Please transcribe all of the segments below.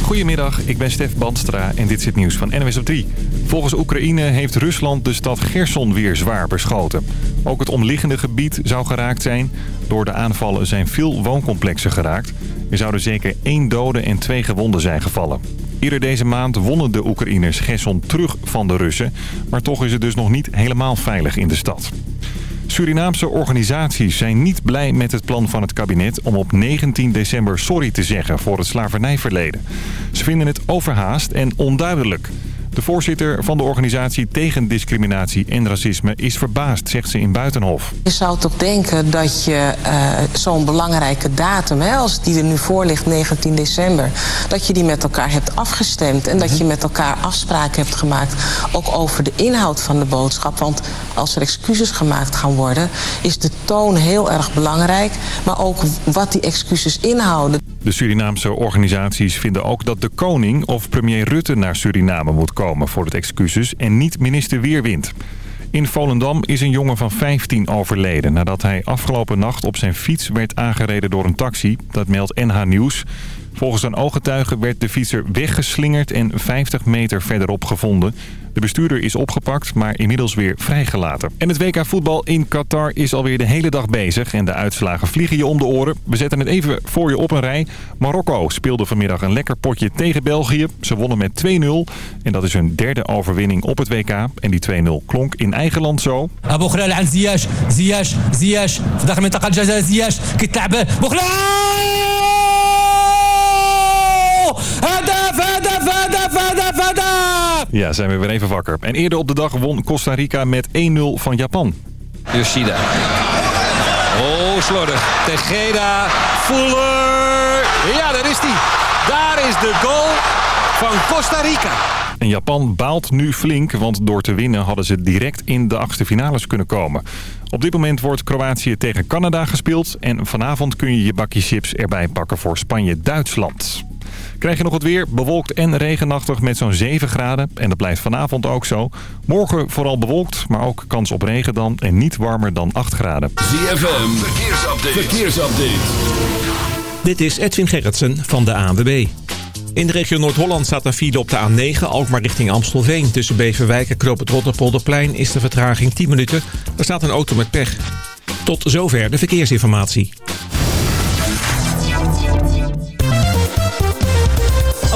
Goedemiddag, ik ben Stef Bandstra en dit is het nieuws van NWS op 3. Volgens Oekraïne heeft Rusland de stad Gerson weer zwaar beschoten. Ook het omliggende gebied zou geraakt zijn. Door de aanvallen zijn veel wooncomplexen geraakt. Er zouden zeker één dode en twee gewonden zijn gevallen. Eerder deze maand wonnen de Oekraïners Gerson terug van de Russen. Maar toch is het dus nog niet helemaal veilig in de stad. Surinaamse organisaties zijn niet blij met het plan van het kabinet om op 19 december sorry te zeggen voor het slavernijverleden. Ze vinden het overhaast en onduidelijk. De voorzitter van de organisatie tegen discriminatie en racisme is verbaasd, zegt ze in Buitenhof. Je zou toch denken dat je uh, zo'n belangrijke datum, hè, als die er nu voor ligt, 19 december, dat je die met elkaar hebt afgestemd en dat je met elkaar afspraken hebt gemaakt, ook over de inhoud van de boodschap. Want als er excuses gemaakt gaan worden, is de toon heel erg belangrijk, maar ook wat die excuses inhouden. De Surinaamse organisaties vinden ook dat de koning of premier Rutte naar Suriname moet komen voor het excuses en niet minister Weerwind. In Volendam is een jongen van 15 overleden nadat hij afgelopen nacht op zijn fiets werd aangereden door een taxi. Dat meldt NH Nieuws. Volgens een ooggetuige werd de fietser weggeslingerd en 50 meter verderop gevonden. De bestuurder is opgepakt, maar inmiddels weer vrijgelaten. En het WK voetbal in Qatar is alweer de hele dag bezig en de uitslagen vliegen je om de oren. We zetten het even voor je op een rij. Marokko speelde vanmiddag een lekker potje tegen België. Ze wonnen met 2-0 en dat is hun derde overwinning op het WK. En die 2-0 klonk in eigen land zo. Ziyech, Ziyech, Ziyech. Vandaag met Ziyech. Kitlabe. Ja, zijn we weer even wakker. En eerder op de dag won Costa Rica met 1-0 van Japan. Yoshida. Oh, slordig. Tejeda. Fuller. Ja, daar is hij. Daar is de goal van Costa Rica. En Japan baalt nu flink, want door te winnen hadden ze direct in de achtste finales kunnen komen. Op dit moment wordt Kroatië tegen Canada gespeeld en vanavond kun je je bakje chips erbij pakken voor Spanje-Duitsland. Krijg je nog het weer, bewolkt en regenachtig met zo'n 7 graden. En dat blijft vanavond ook zo. Morgen vooral bewolkt, maar ook kans op regen dan. En niet warmer dan 8 graden. ZFM, verkeersupdate. verkeersupdate. Dit is Edwin Gerritsen van de ANWB. In de regio Noord-Holland staat een file op de A9, Alkmaar richting Amstelveen. Tussen Beverwijk en Knoop het Rotterpolderplein is de vertraging 10 minuten. Er staat een auto met pech. Tot zover de verkeersinformatie.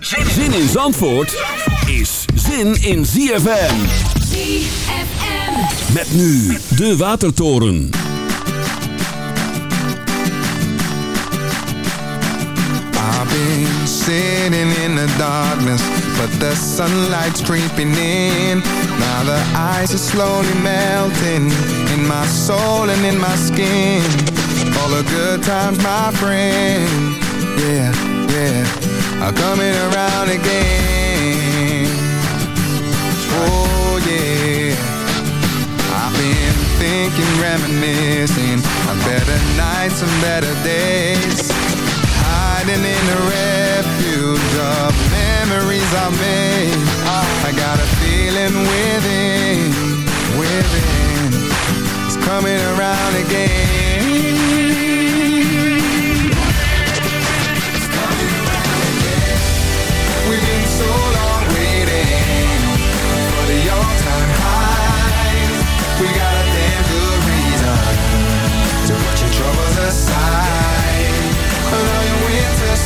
Zin in Zandvoort is zin in ZFM. ZFM. Met nu de Watertoren. I've been sitting in the darkness, but the sunlight's creeping in. Now the ice is slowly melting in my soul and in my skin. All the good times, my friend. Yeah, yeah are coming around again. Oh yeah, I've been thinking, reminiscing on better nights and better days. Hiding in the refuge of memories I made. I got a feeling within, within, it's coming around again.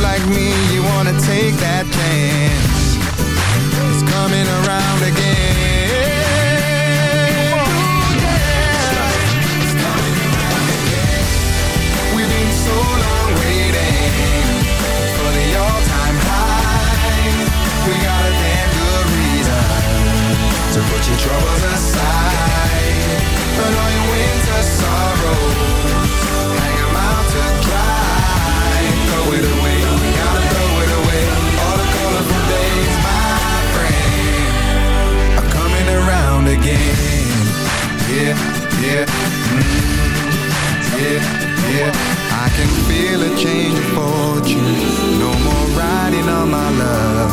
like me, you wanna take that chance It's coming around again. We've been so long waiting For the all-time high. We got a damn good reason To put your troubles aside. Put all your winter sorrows again. Yeah, yeah, mm, yeah, yeah. I can feel a change of fortune. No more riding on my love.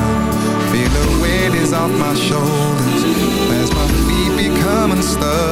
Feel the weight is off my shoulders. As my feet become unstuck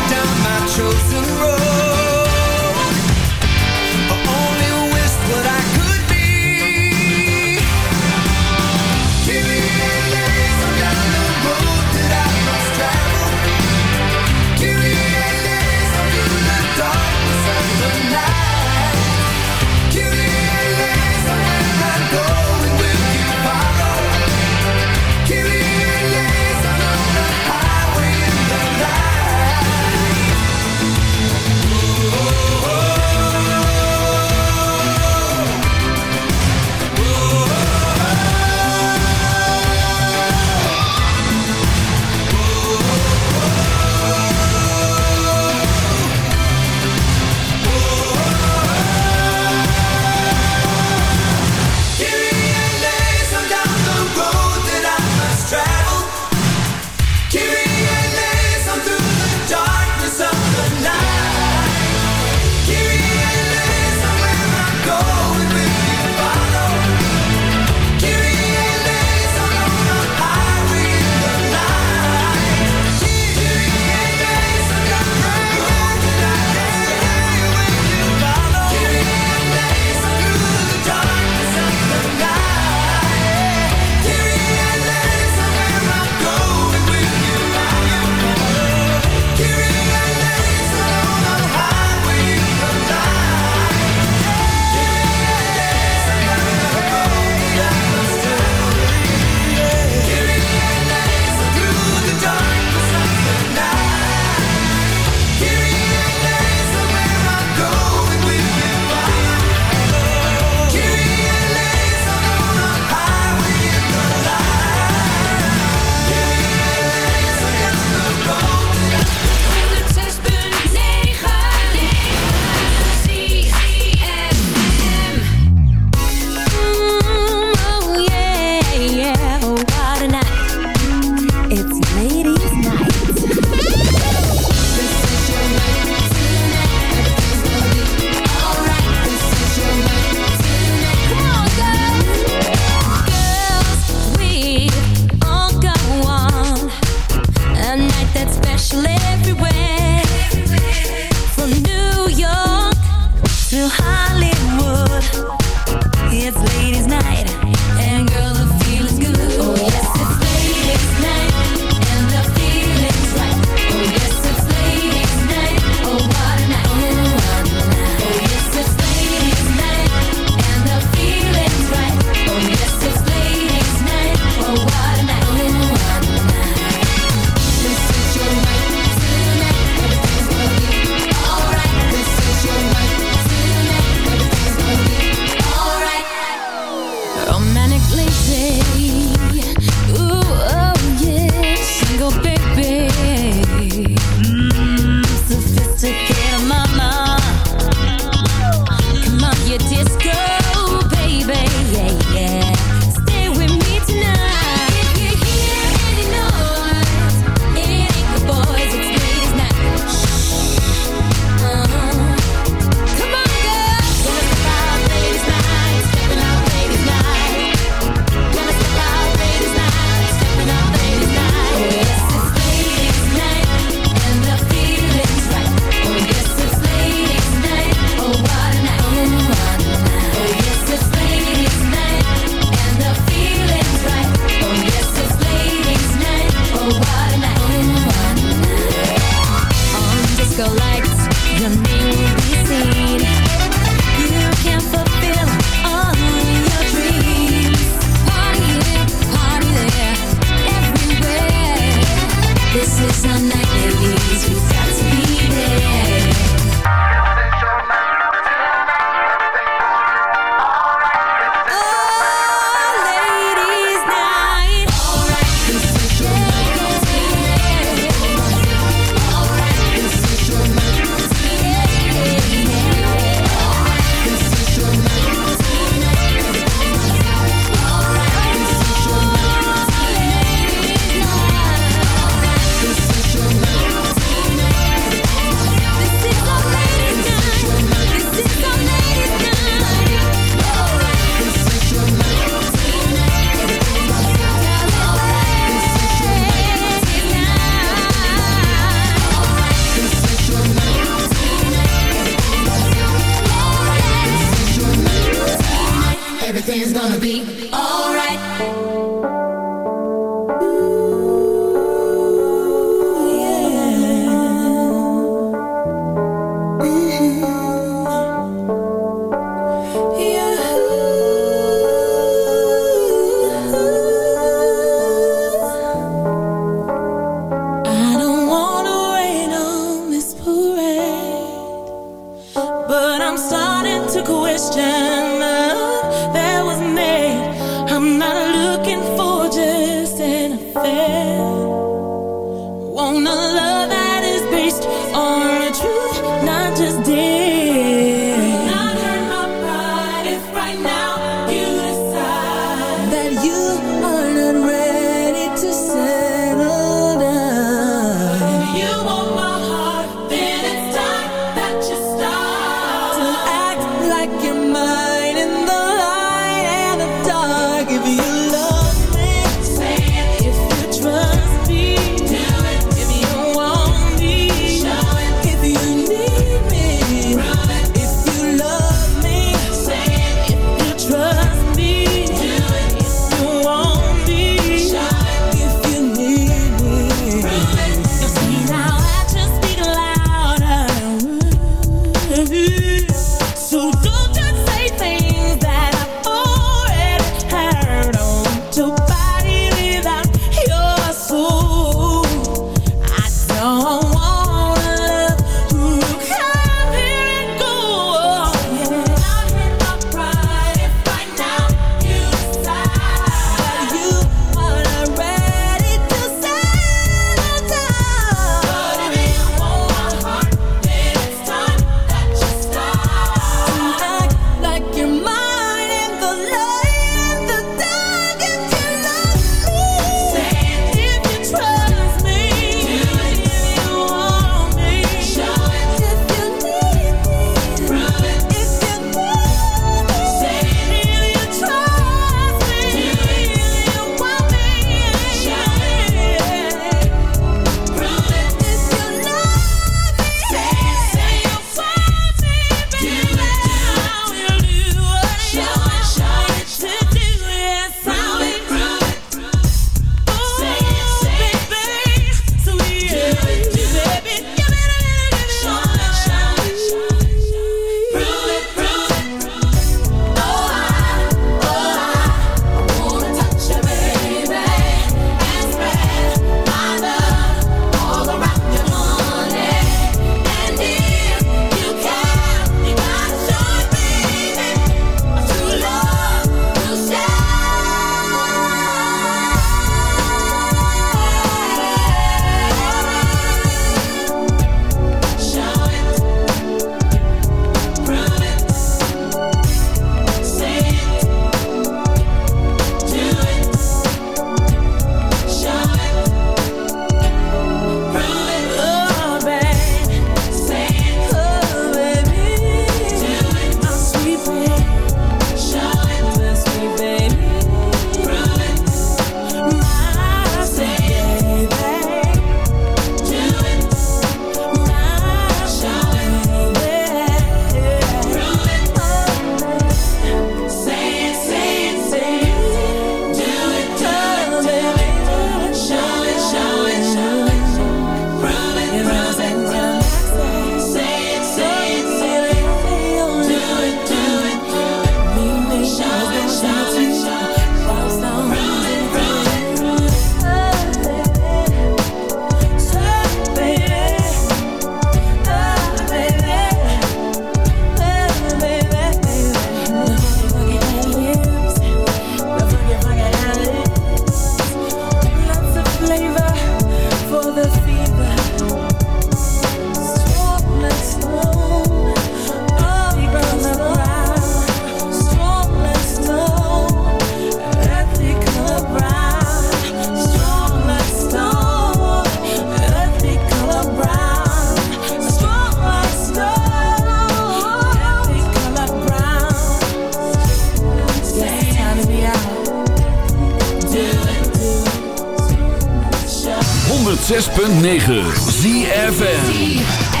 106.9 ZFN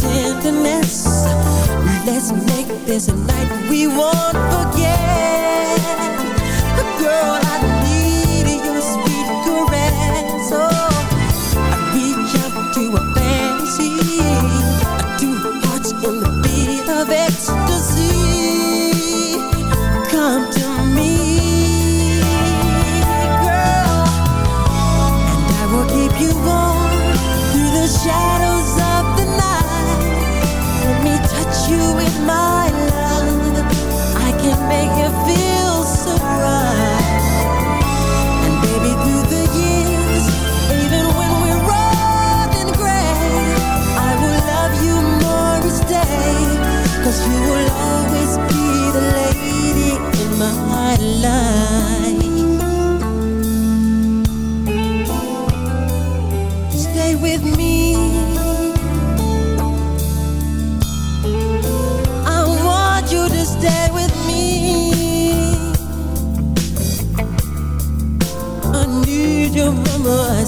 tenderness Let's make this a night we won't forget. Girl, I good.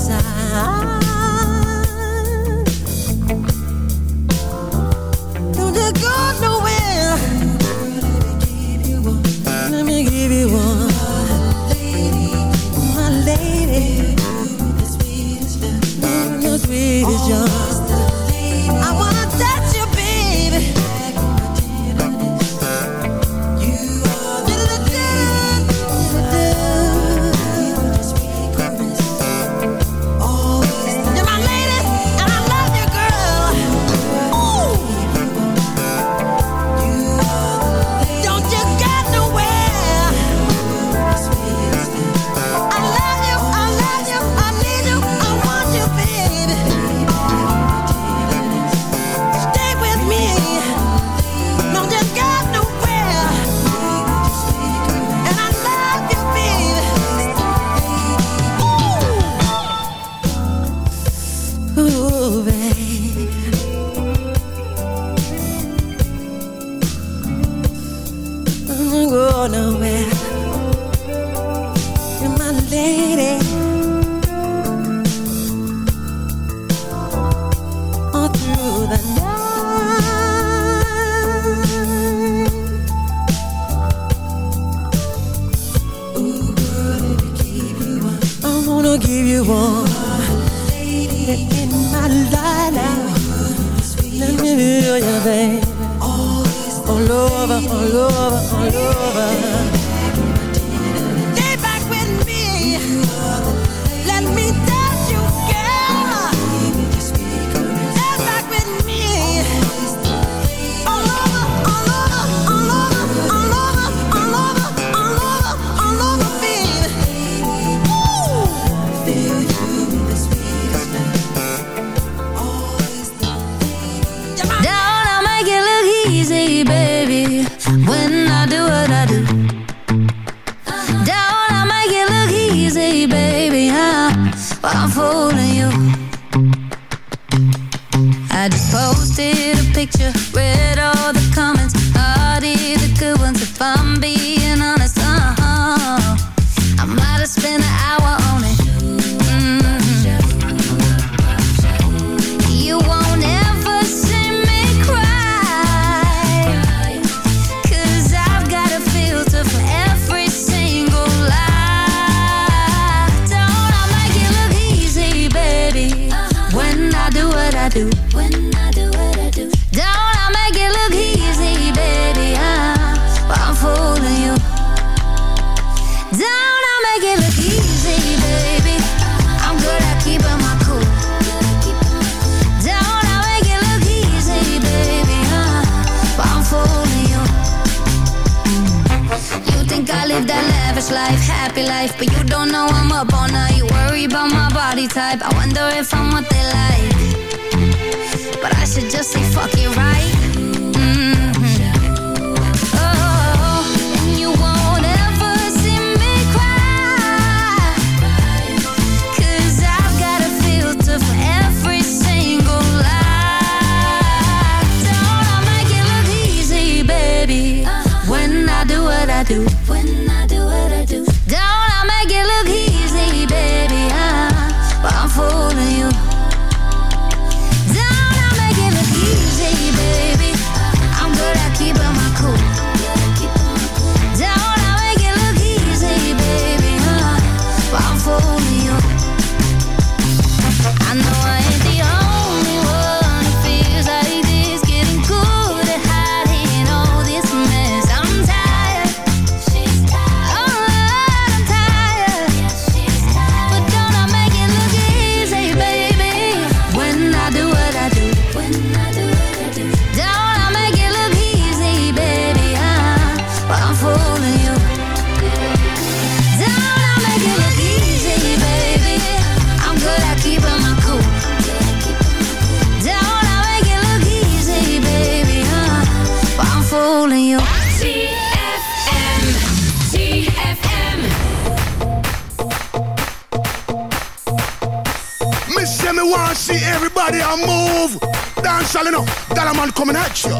Dance all enough. A man coming at you.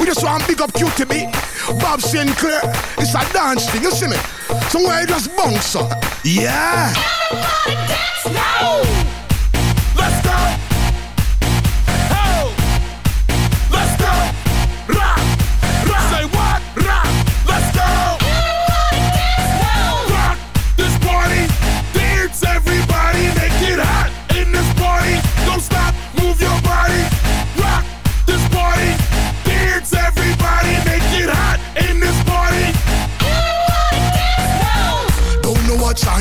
We just want big up QTB. Bob Sinclair. It's a dance thing, you see me? Somewhere you just bounce up. Yeah. Let's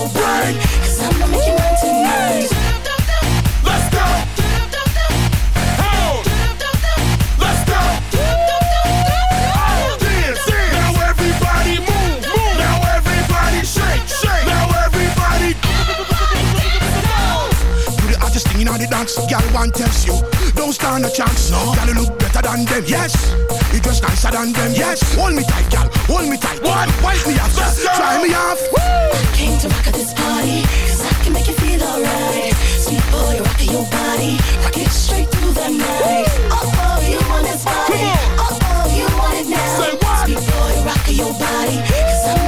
I'm gonna make you mine tonight. Let's go. Let's go. Oh, dance. Now everybody move, move. Now everybody shake, shake. Now everybody. You the thing the dance, girl. One tells you, don't stand a chance. No, look better than them. Yes, you dress nicer than them. Yes, hold me tight, girl. Hold me tight. What? Wipe me off, Let's try me off. I Came to rock at this party, cause I can make you feel alright. Sweet boy, rock your body, rock it straight through the night. Oh, oh, you want this body? Oh, oh, you want it now? Say what? Sweet boy, rock your body, cause I'm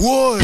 Wood.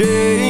cheio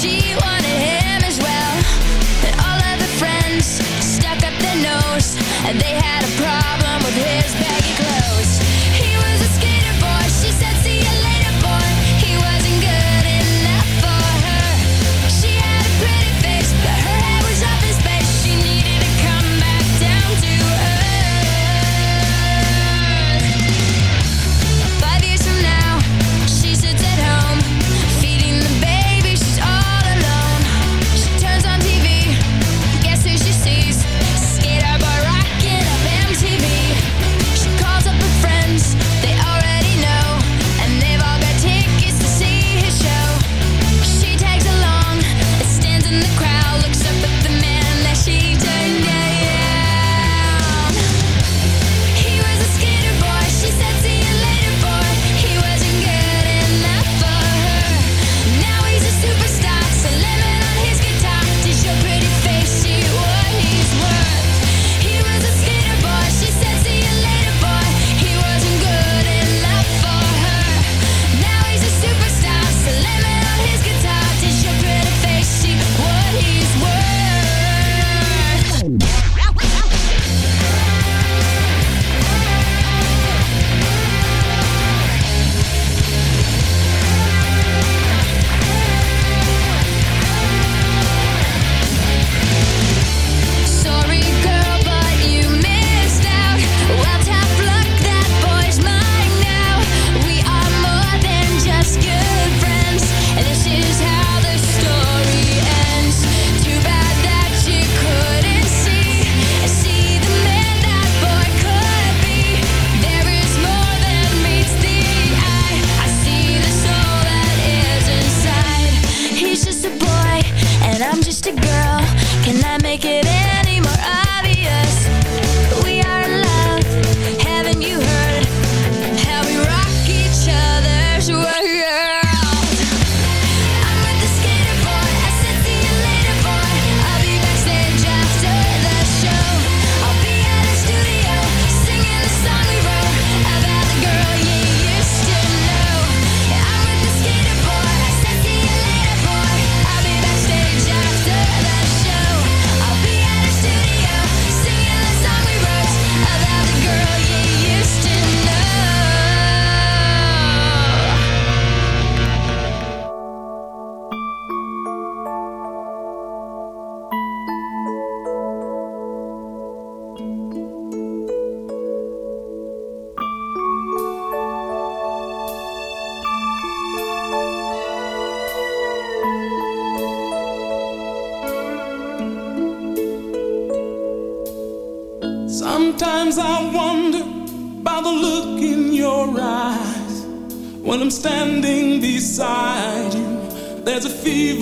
she was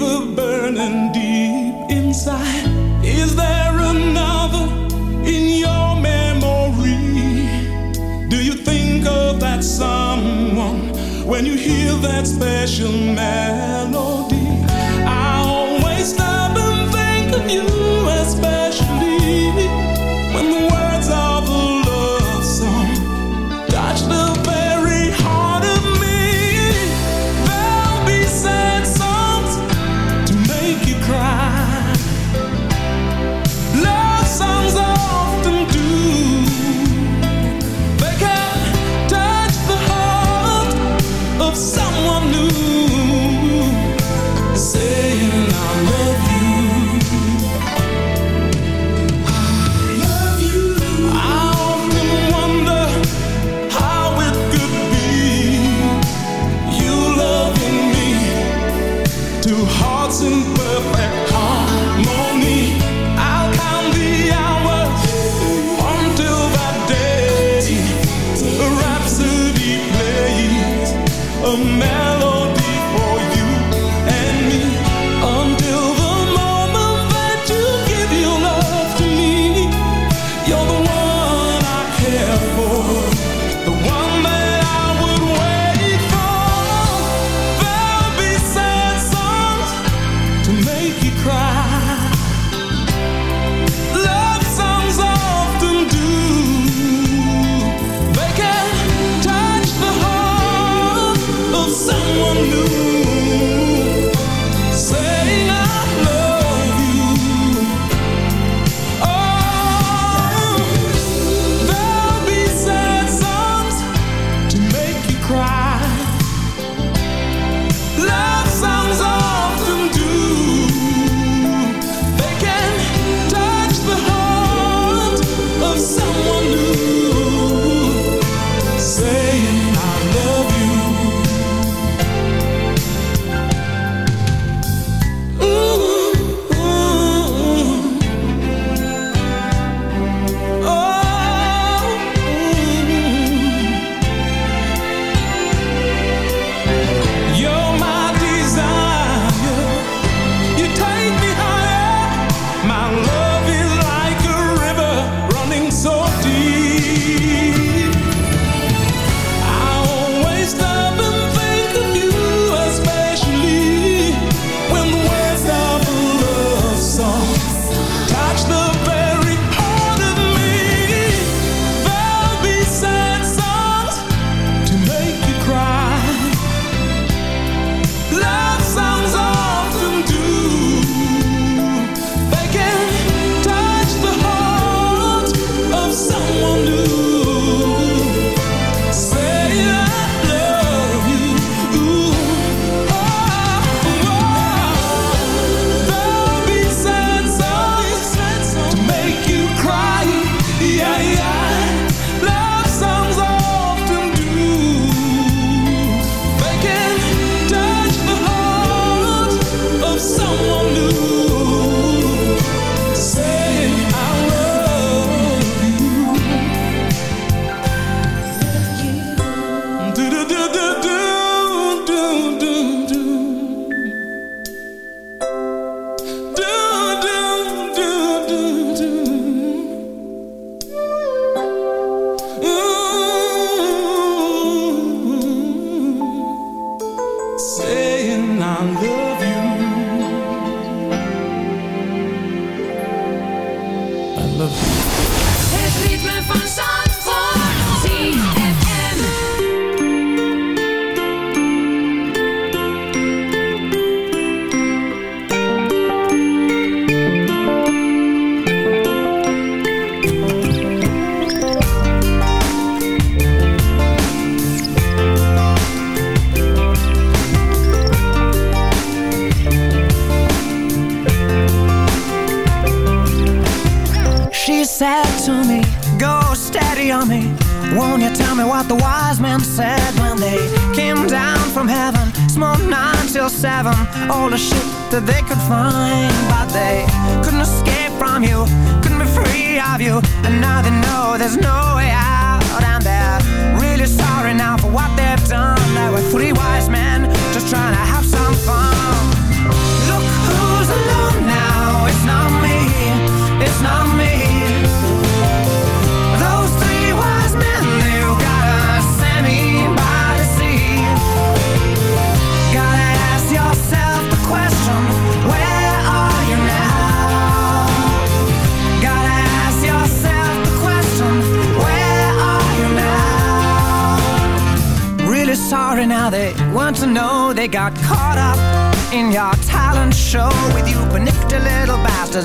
unbelievable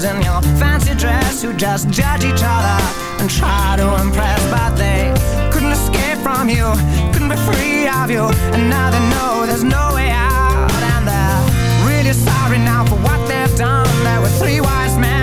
boys in your fancy dress who just judge each other and try to impress, but they couldn't escape from you, couldn't be free of you, and now they know there's no way out, and they're really sorry now for what they've done. There were three wise men.